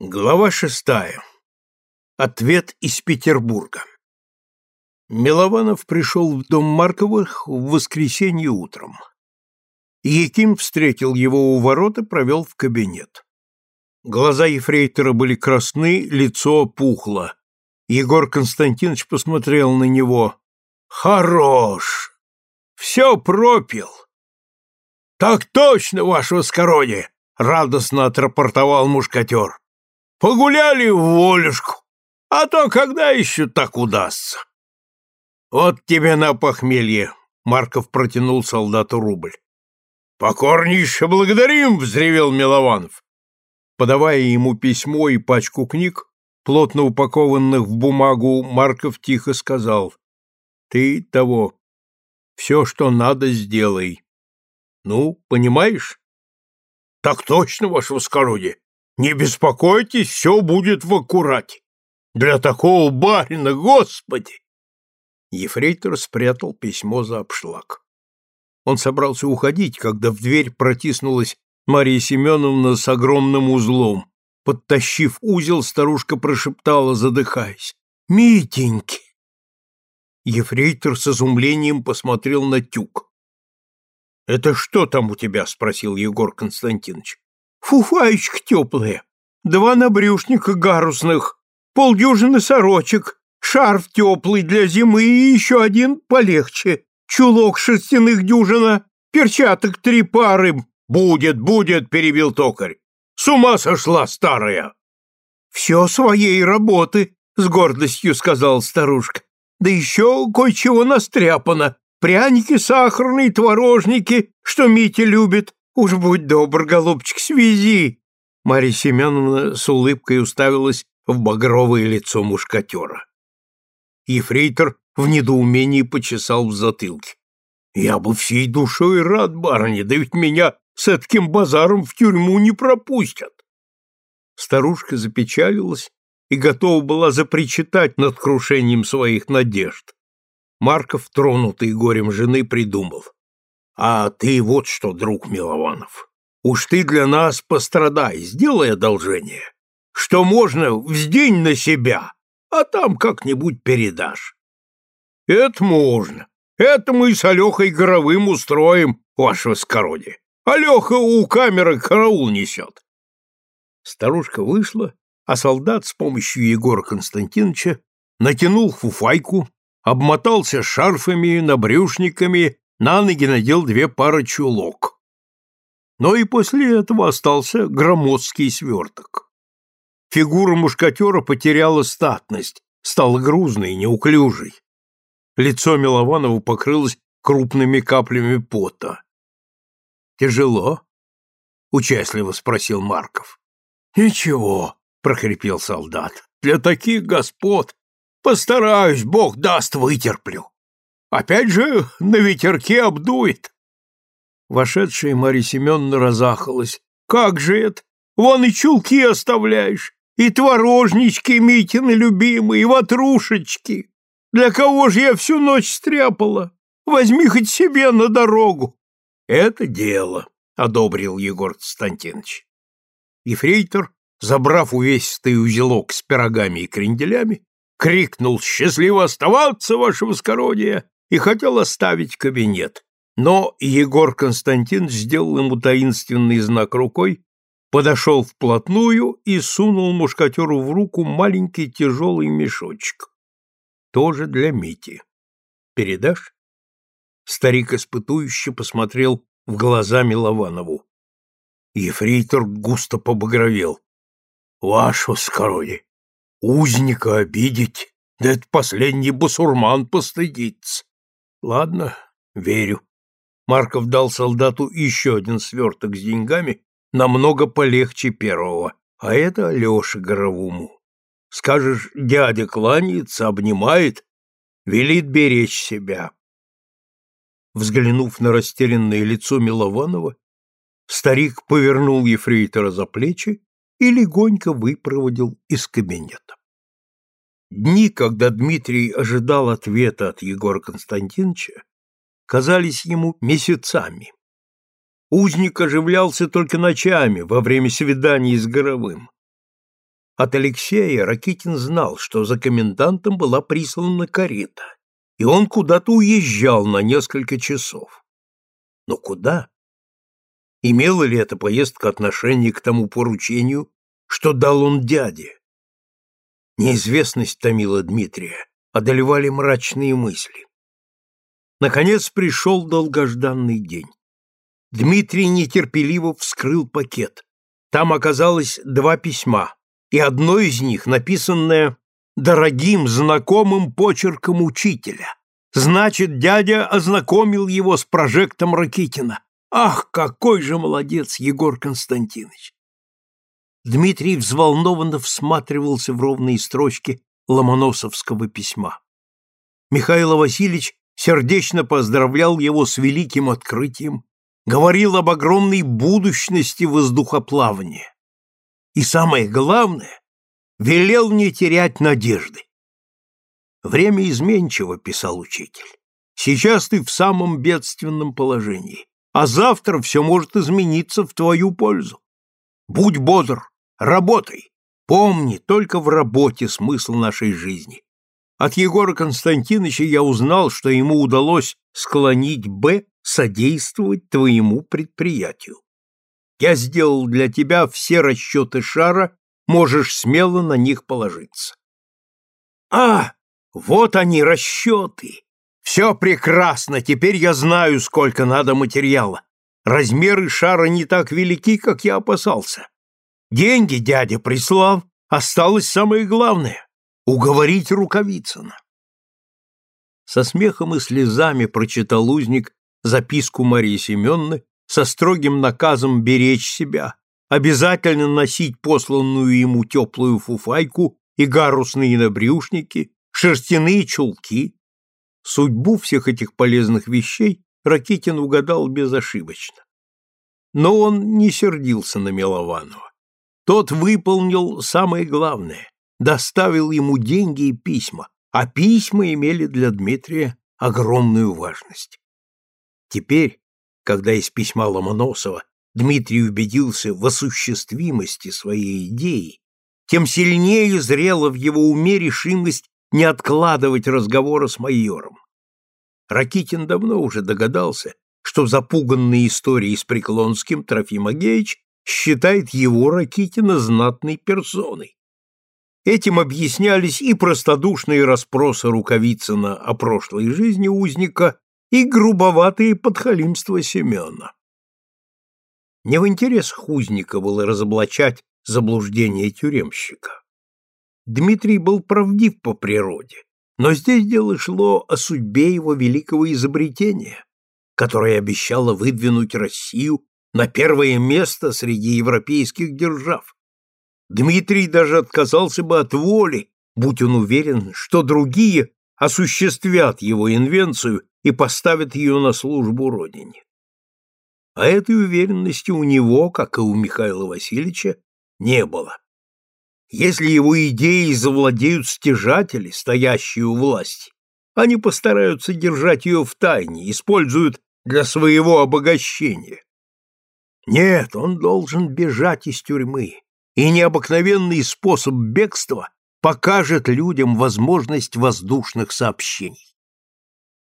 Глава шестая. Ответ из Петербурга. Милованов пришел в дом Марковых в воскресенье утром. Яким встретил его у ворот и провел в кабинет. Глаза ефрейтора были красны, лицо пухло. Егор Константинович посмотрел на него. «Хорош! Все пропил!» «Так точно, ваше воскородие!» — радостно отрапортовал мушкатер. Погуляли в волюшку, а то когда еще так удастся? Вот тебе на похмелье, Марков протянул солдату рубль. Покорнейше благодарим, взревел Милованов. Подавая ему письмо и пачку книг, плотно упакованных в бумагу, Марков тихо сказал, «Ты того, все, что надо, сделай. Ну, понимаешь?» «Так точно, ваше воскородие. Не беспокойтесь, все будет в аккурате. Для такого барина, господи!» Ефрейтор спрятал письмо за обшлаг. Он собрался уходить, когда в дверь протиснулась Мария Семеновна с огромным узлом. Подтащив узел, старушка прошептала, задыхаясь. «Митеньки!» Ефрейтор с изумлением посмотрел на тюк. «Это что там у тебя?» — спросил Егор Константинович. Фуфаечка теплые, два набрюшника гарусных, полдюжины сорочек, шарф теплый для зимы и еще один полегче, чулок шерстяных дюжина, перчаток три пары. Будет, будет, перебил токарь. С ума сошла старая. Все своей работы, с гордостью сказал старушка. Да еще кое-чего настряпано. Пряники сахарные, творожники, что Митя любит, Уж будь добр, голубчик, свези!» Марья Семеновна с улыбкой уставилась в багровое лицо мушкатера. Ефрейтор в недоумении почесал в затылке. «Я бы всей душой рад, барыня, да ведь меня с этим базаром в тюрьму не пропустят!» Старушка запечалилась и готова была запричитать над крушением своих надежд. Марков, тронутый горем жены, придумал. А ты вот что, друг Милованов, уж ты для нас пострадай, сделай одолжение. Что можно, вздень на себя, а там как-нибудь передашь. Это можно. Это мы с Алехой Горовым устроим, ваше скородие. Алеха у камеры караул несет. Старушка вышла, а солдат с помощью Егора Константиновича натянул фуфайку, обмотался шарфами, набрюшниками на ноги надел две пары чулок. Но и после этого остался громоздкий сверток. Фигура мушкатера потеряла статность, стала грузной, неуклюжей. Лицо Милованова покрылось крупными каплями пота. «Тяжело?» — участливо спросил Марков. «Ничего», — прохрипел солдат, — «для таких господ постараюсь, Бог даст, вытерплю». Опять же на ветерке обдует. Вошедшая Марья Семеновна разахалась. Как же это? Вон и чулки оставляешь, и творожнички Митины любимые, и ватрушечки. Для кого же я всю ночь стряпала? Возьми хоть себе на дорогу. Это дело, — одобрил Егор Константинович. Ефрейтор, забрав увесистый узелок с пирогами и кренделями, крикнул «Счастливо оставаться, ваше воскородие!» И хотел оставить кабинет, но Егор Константин сделал ему таинственный знак рукой, подошел вплотную и сунул мушкатеру в руку маленький тяжелый мешочек. Тоже для Мити. «Передашь?» Старик испытующе посмотрел в глаза Милованову. Ефрейтор густо побагровел. «Ваше скороди, узника обидеть, да это последний басурман постыдится. Ладно, верю. Марков дал солдату еще один сверток с деньгами, намного полегче первого, а это Алеша Горовому. Скажешь, дядя кланяется, обнимает, велит беречь себя. Взглянув на растерянное лицо Милованова, старик повернул ефрейтора за плечи и легонько выпроводил из кабинета. Дни, когда Дмитрий ожидал ответа от Егора Константиновича, казались ему месяцами. Узник оживлялся только ночами, во время свиданий с Горовым. От Алексея Ракитин знал, что за комендантом была прислана карета, и он куда-то уезжал на несколько часов. Но куда? Имела ли эта поездка отношение к тому поручению, что дал он дяде? Неизвестность томила Дмитрия, одолевали мрачные мысли. Наконец пришел долгожданный день. Дмитрий нетерпеливо вскрыл пакет. Там оказалось два письма, и одно из них, написанное дорогим, знакомым почерком учителя. Значит, дядя ознакомил его с прожектом Ракитина. Ах, какой же молодец Егор Константинович! Дмитрий взволнованно всматривался в ровные строчки Ломоносовского письма. Михаил Васильевич сердечно поздравлял его с великим открытием, говорил об огромной будущности воздухоплавания. И самое главное, велел не терять надежды. «Время изменчиво», — писал учитель. «Сейчас ты в самом бедственном положении, а завтра все может измениться в твою пользу. Будь бодр, работай. Помни, только в работе смысл нашей жизни. От Егора Константиновича я узнал, что ему удалось склонить Б содействовать твоему предприятию. Я сделал для тебя все расчеты шара, можешь смело на них положиться. А, вот они, расчеты! Все прекрасно, теперь я знаю, сколько надо материала. Размеры шара не так велики, как я опасался. Деньги дядя прислал, осталось самое главное уговорить Рукавицына. Со смехом и слезами прочитал узник записку Марии Семенны со строгим наказом беречь себя, обязательно носить посланную ему теплую фуфайку и гарусные набрюшники, шерстяные чулки. Судьбу всех этих полезных вещей Ракитин угадал безошибочно. Но он не сердился на Милованова. Тот выполнил самое главное доставил ему деньги и письма, а письма имели для Дмитрия огромную важность. Теперь, когда из письма Ломоносова Дмитрий убедился в осуществимости своей идеи, тем сильнее зрела в его уме решимость не откладывать разговора с майором. Ракитин давно уже догадался, что запуганный историей с Преклонским Трофим Агеич считает его, Ракитина, знатной персоной. Этим объяснялись и простодушные расспросы Рукавицына о прошлой жизни узника, и грубоватые подхалимства Семена. Не в интересах узника было разоблачать заблуждение тюремщика. Дмитрий был правдив по природе, но здесь дело шло о судьбе его великого изобретения, которое обещало выдвинуть Россию на первое место среди европейских держав. Дмитрий даже отказался бы от воли, будь он уверен, что другие осуществят его инвенцию и поставят ее на службу Родине. А этой уверенности у него, как и у Михаила Васильевича, не было. Если его идеи завладеют стяжатели, стоящие у власти, они постараются держать ее в тайне, используют для своего обогащения. Нет, он должен бежать из тюрьмы, и необыкновенный способ бегства покажет людям возможность воздушных сообщений.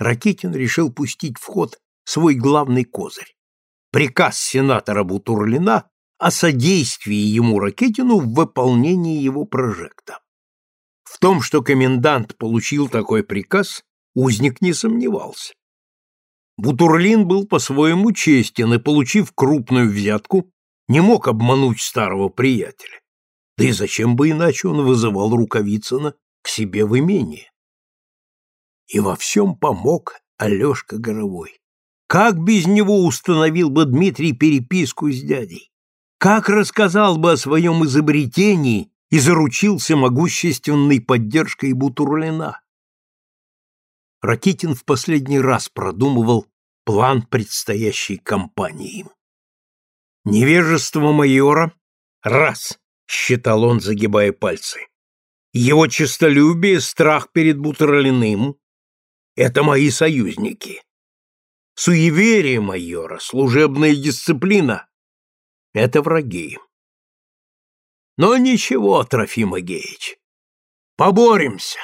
Ракитин решил пустить в ход свой главный козырь – приказ сенатора Бутурлина о содействии ему Ракетину в выполнении его прожекта. В том, что комендант получил такой приказ, узник не сомневался. Бутурлин был по-своему честен и, получив крупную взятку, не мог обмануть старого приятеля. Да и зачем бы иначе он вызывал Рукавицына к себе в имение? И во всем помог Алешка Горовой. Как без него установил бы Дмитрий переписку с дядей? Как рассказал бы о своем изобретении и заручился могущественной поддержкой Бутурлина? Ракитин в последний раз продумывал план предстоящей кампании. Невежество майора — раз, считал он, загибая пальцы. Его честолюбие, страх перед Бутерлиным — это мои союзники. Суеверие майора, служебная дисциплина — это враги. Но ничего, Трофим Агеич, поборемся.